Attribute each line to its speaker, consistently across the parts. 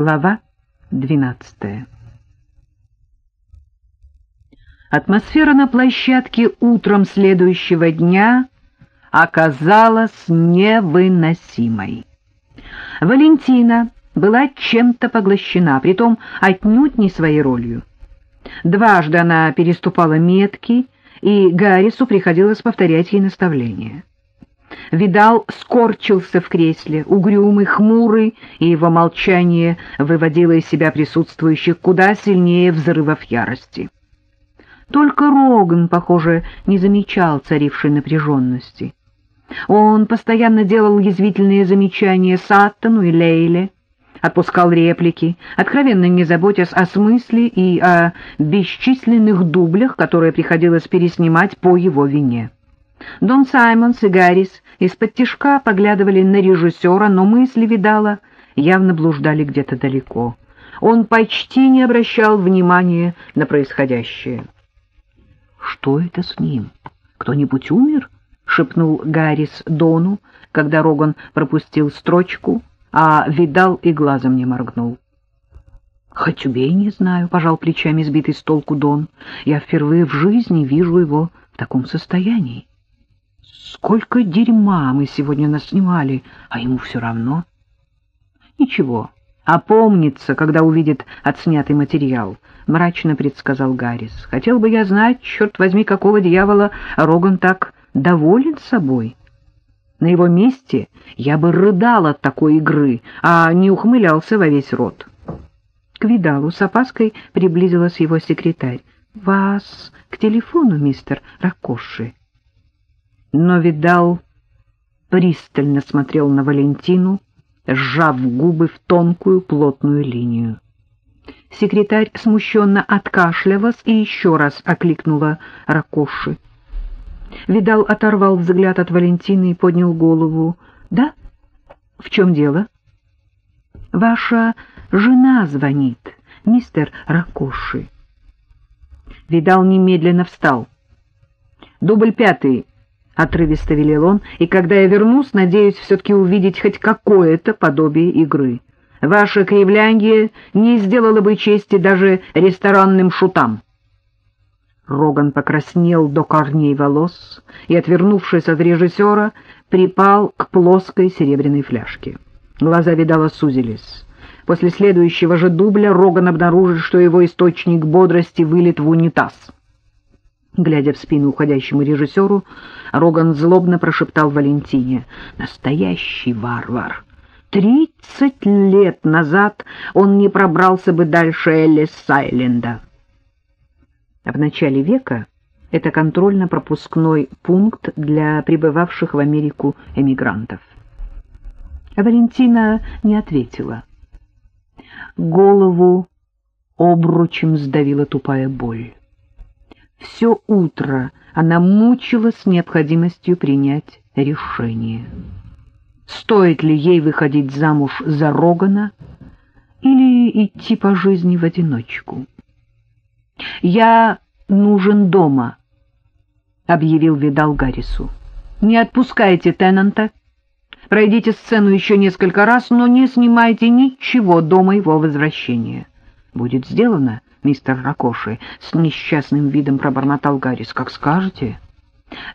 Speaker 1: Глава 12 Атмосфера на площадке утром следующего дня оказалась невыносимой. Валентина была чем-то поглощена, притом отнюдь не своей ролью. Дважды она переступала метки, и Гаррису приходилось повторять ей наставления. Видал скорчился в кресле, угрюмый, хмурый, и его молчание выводило из себя присутствующих куда сильнее взрывов ярости. Только Роган, похоже, не замечал царившей напряженности. Он постоянно делал язвительные замечания Саттону и Лейле, отпускал реплики, откровенно не заботясь о смысле и о бесчисленных дублях, которые приходилось переснимать по его вине. Дон Саймонс и Гаррис из-под тишка поглядывали на режиссера, но мысли, видала, явно блуждали где-то далеко. Он почти не обращал внимания на происходящее. «Что это с ним? Кто-нибудь умер?» — шепнул Гаррис Дону, когда Роган пропустил строчку, а видал и глазом не моргнул. «Хоть убей, не знаю», — пожал плечами сбитый с толку Дон. «Я впервые в жизни вижу его в таком состоянии. Сколько дерьма мы сегодня наснимали, а ему все равно». «Ничего, опомнится, когда увидит отснятый материал», — мрачно предсказал Гаррис. «Хотел бы я знать, черт возьми, какого дьявола Роган так доволен собой». На его месте я бы рыдал от такой игры, а не ухмылялся во весь рот. К Видалу с опаской приблизилась его секретарь. — Вас к телефону, мистер Ракоши. Но Видал пристально смотрел на Валентину, сжав губы в тонкую плотную линию. Секретарь смущенно откашлялась и еще раз окликнула Ракоши. Видал оторвал взгляд от Валентины и поднял голову. «Да? В чем дело?» «Ваша жена звонит, мистер Ракоши». Видал немедленно встал. «Дубль пятый», — отрывисто велел он, «и когда я вернусь, надеюсь все-таки увидеть хоть какое-то подобие игры. Ваше кривляние не сделало бы чести даже ресторанным шутам». Роган покраснел до корней волос и, отвернувшись от режиссера, припал к плоской серебряной фляжке. Глаза, видала, сузились. После следующего же дубля Роган обнаружит, что его источник бодрости вылет в унитаз. Глядя в спину уходящему режиссеру, Роган злобно прошептал Валентине «Настоящий варвар!» Тридцать лет назад он не пробрался бы дальше Эллис Сайленда. В начале века это контрольно-пропускной пункт для прибывавших в Америку эмигрантов. Валентина не ответила. Голову обручем сдавила тупая боль. Все утро она мучилась необходимостью принять решение. Стоит ли ей выходить замуж за Рогана или идти по жизни в одиночку? «Я нужен дома», — объявил Видал Гаррису. «Не отпускайте Теннанта. Пройдите сцену еще несколько раз, но не снимайте ничего до моего возвращения». «Будет сделано, мистер Ракоши», — с несчастным видом пробормотал Гаррис. «Как скажете».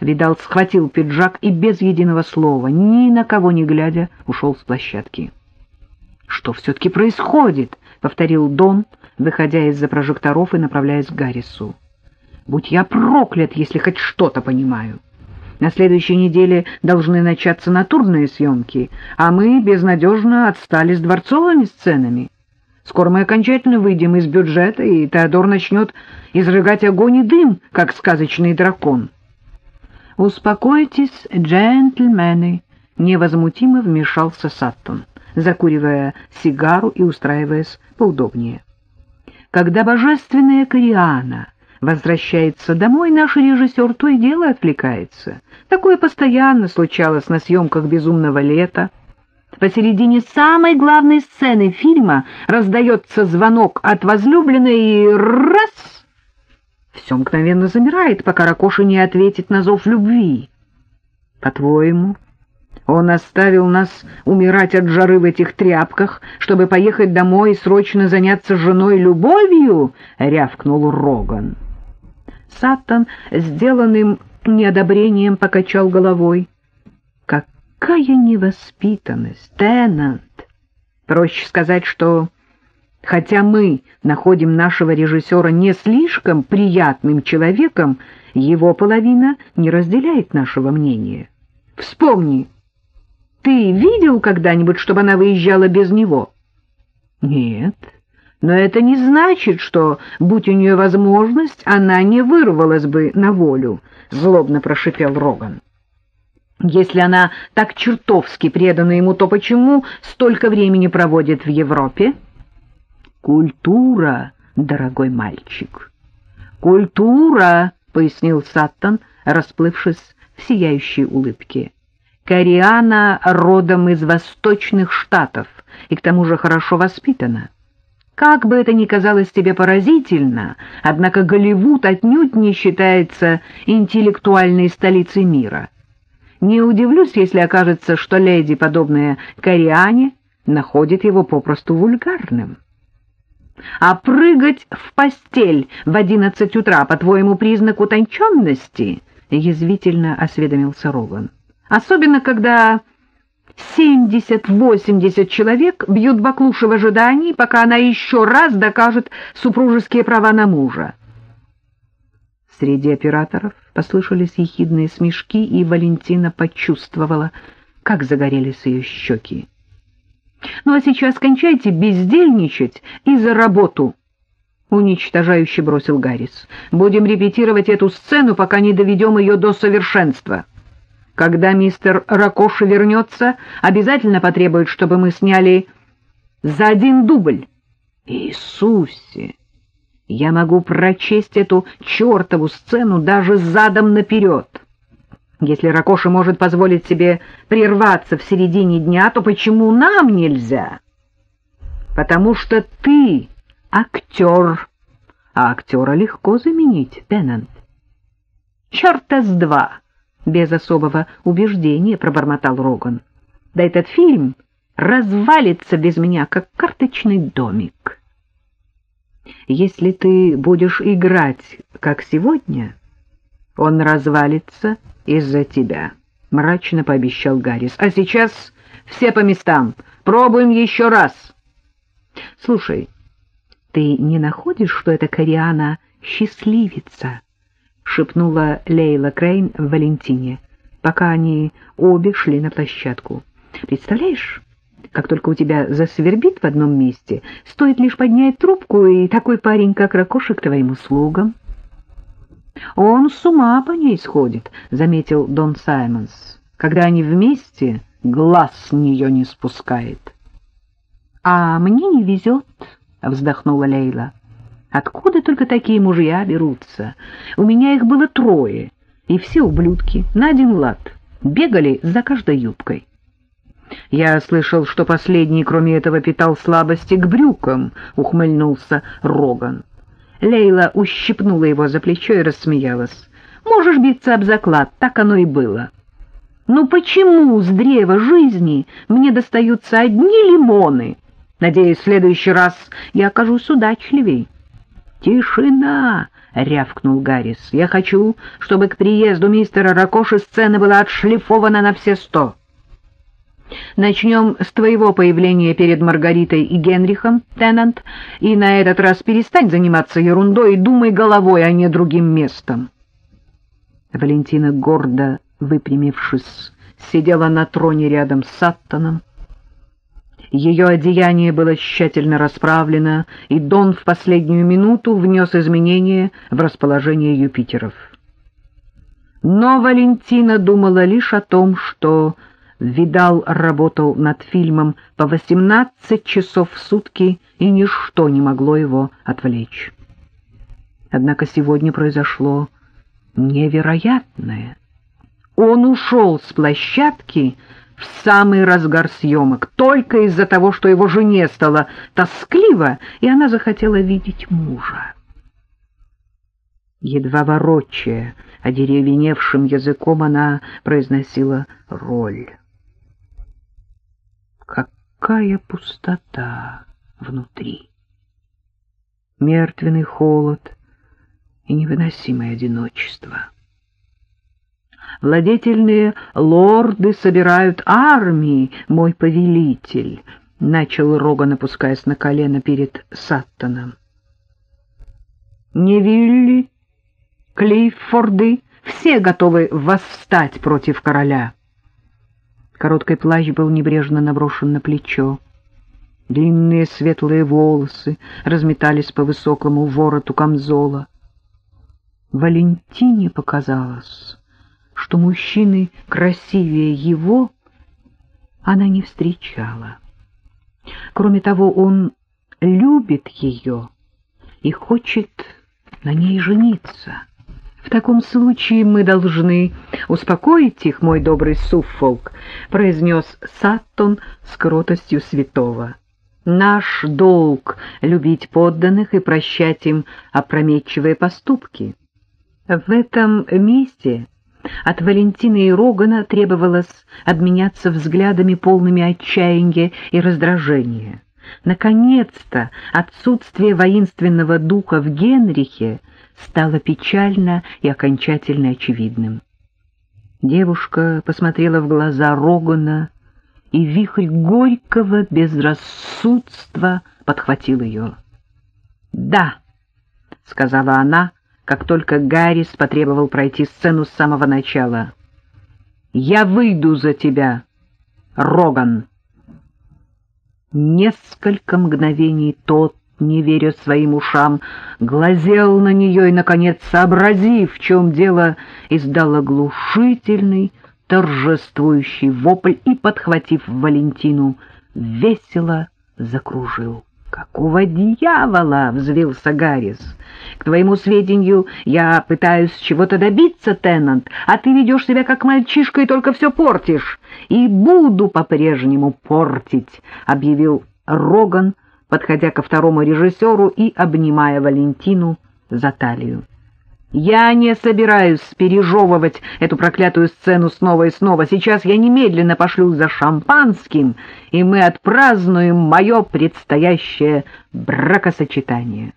Speaker 1: Видал схватил пиджак и без единого слова, ни на кого не глядя, ушел с площадки. «Что все-таки происходит?» — повторил Дон, выходя из-за прожекторов и направляясь к Гаррису. «Будь я проклят, если хоть что-то понимаю. На следующей неделе должны начаться натурные съемки, а мы безнадежно отстали с дворцовыми сценами. Скоро мы окончательно выйдем из бюджета, и Теодор начнет изрыгать огонь и дым, как сказочный дракон». «Успокойтесь, джентльмены», — невозмутимо вмешался Саттон закуривая сигару и устраиваясь поудобнее. Когда божественная Кориана возвращается домой, наш режиссер то и дело отвлекается. Такое постоянно случалось на съемках «Безумного лета». Посередине самой главной сцены фильма раздается звонок от возлюбленной и раз! Все мгновенно замирает, пока Ракоши не ответит на зов любви. По-твоему, Он оставил нас умирать от жары в этих тряпках, чтобы поехать домой и срочно заняться женой любовью, — рявкнул Роган. Саттон, сделанным неодобрением, покачал головой. Какая невоспитанность, Теннант! Проще сказать, что, хотя мы находим нашего режиссера не слишком приятным человеком, его половина не разделяет нашего мнения. Вспомни, ты видел когда-нибудь, чтобы она выезжала без него? Нет, но это не значит, что, будь у нее возможность, она не вырвалась бы на волю, — злобно прошипел Роган. Если она так чертовски предана ему, то почему столько времени проводит в Европе? Культура, дорогой мальчик. Культура, — пояснил Саттон, расплывшись в сияющей улыбке. Кориана родом из восточных штатов и к тому же хорошо воспитана. Как бы это ни казалось тебе поразительно, однако Голливуд отнюдь не считается интеллектуальной столицей мира. Не удивлюсь, если окажется, что леди, подобная Кориане, находит его попросту вульгарным. А прыгать в постель в одиннадцать утра, по-твоему, признак утонченности? — язвительно осведомился Роган особенно когда 70-80 человек бьют баклуши в ожидании, пока она еще раз докажет супружеские права на мужа. Среди операторов послышались ехидные смешки, и Валентина почувствовала, как загорелись ее щеки. «Ну а сейчас кончайте бездельничать и за работу!» Уничтожающе бросил Гаррис. «Будем репетировать эту сцену, пока не доведем ее до совершенства». Когда мистер Ракоши вернется, обязательно потребует, чтобы мы сняли за один дубль. Иисусе! Я могу прочесть эту чертову сцену даже задом наперед. Если Ракоши может позволить себе прерваться в середине дня, то почему нам нельзя? Потому что ты актер, а актера легко заменить, Теннант. Черта с два! без особого убеждения пробормотал Роган. Да этот фильм развалится без меня, как карточный домик. Если ты будешь играть, как сегодня, он развалится из-за тебя, — мрачно пообещал Гаррис. А сейчас все по местам. Пробуем еще раз. Слушай, ты не находишь, что эта Кориана счастливица? — шепнула Лейла Крейн Валентине, пока они обе шли на площадку. «Представляешь, как только у тебя засвербит в одном месте, стоит лишь поднять трубку, и такой парень, как Ракошек, твоим услугам». «Он с ума по ней сходит», — заметил Дон Саймонс. «Когда они вместе, глаз с нее не спускает». «А мне не везет», — вздохнула Лейла. Откуда только такие мужья берутся? У меня их было трое, и все ублюдки, на один лад, бегали за каждой юбкой. Я слышал, что последний, кроме этого, питал слабости к брюкам, — ухмыльнулся Роган. Лейла ущипнула его за плечо и рассмеялась. Можешь биться об заклад, так оно и было. Ну почему с древа жизни мне достаются одни лимоны? Надеюсь, в следующий раз я окажусь удачливей. «Тишина!» — рявкнул Гаррис. «Я хочу, чтобы к приезду мистера Ракоши сцена была отшлифована на все сто». «Начнем с твоего появления перед Маргаритой и Генрихом, Теннант, и на этот раз перестань заниматься ерундой и думай головой, а не другим местом». Валентина, гордо выпрямившись, сидела на троне рядом с Саттоном, ее одеяние было тщательно расправлено, и Дон в последнюю минуту внес изменения в расположение Юпитеров. Но Валентина думала лишь о том, что Видал работал над фильмом по 18 часов в сутки, и ничто не могло его отвлечь. Однако сегодня произошло невероятное. Он ушел с площадки, в самый разгар съемок, только из-за того, что его жене стало тоскливо, и она захотела видеть мужа. Едва ворочая, одеревеневшим языком она произносила роль. Какая пустота внутри. Мертвенный холод и невыносимое одиночество. Владетельные лорды собирают армии, мой повелитель, — начал Роган, опускаясь на колено перед Саттоном. Невилли, Клиффорды, все готовы восстать против короля. Короткий плащ был небрежно наброшен на плечо. Длинные светлые волосы разметались по высокому вороту камзола. Валентине показалось, что мужчины красивее его она не встречала. Кроме того, он любит ее и хочет на ней жениться. В таком случае мы должны успокоить их, мой добрый Суффолк, произнес Саттон с кротостью святого. Наш долг — любить подданных и прощать им опрометчивые поступки. В этом месте от Валентины и Рогана требовалось обменяться взглядами полными отчаяния и раздражения. Наконец-то отсутствие воинственного духа в Генрихе стало печально и окончательно очевидным. Девушка посмотрела в глаза Рогана, и вихрь горького безрассудства подхватил ее. «Да», — сказала она, как только Гаррис потребовал пройти сцену с самого начала. «Я выйду за тебя, Роган!» Несколько мгновений тот, не веря своим ушам, глазел на нее и, наконец, сообразив, в чем дело, издал оглушительный, торжествующий вопль и, подхватив Валентину, весело закружил. «Какого дьявола?» — взвился Гаррис. «К твоему сведению, я пытаюсь чего-то добиться, Теннант, а ты ведешь себя как мальчишка и только все портишь. И буду по-прежнему портить», — объявил Роган, подходя ко второму режиссеру и обнимая Валентину за талию. Я не собираюсь пережевывать эту проклятую сцену снова и снова. Сейчас я немедленно пошлю за шампанским, и мы отпразднуем мое предстоящее бракосочетание.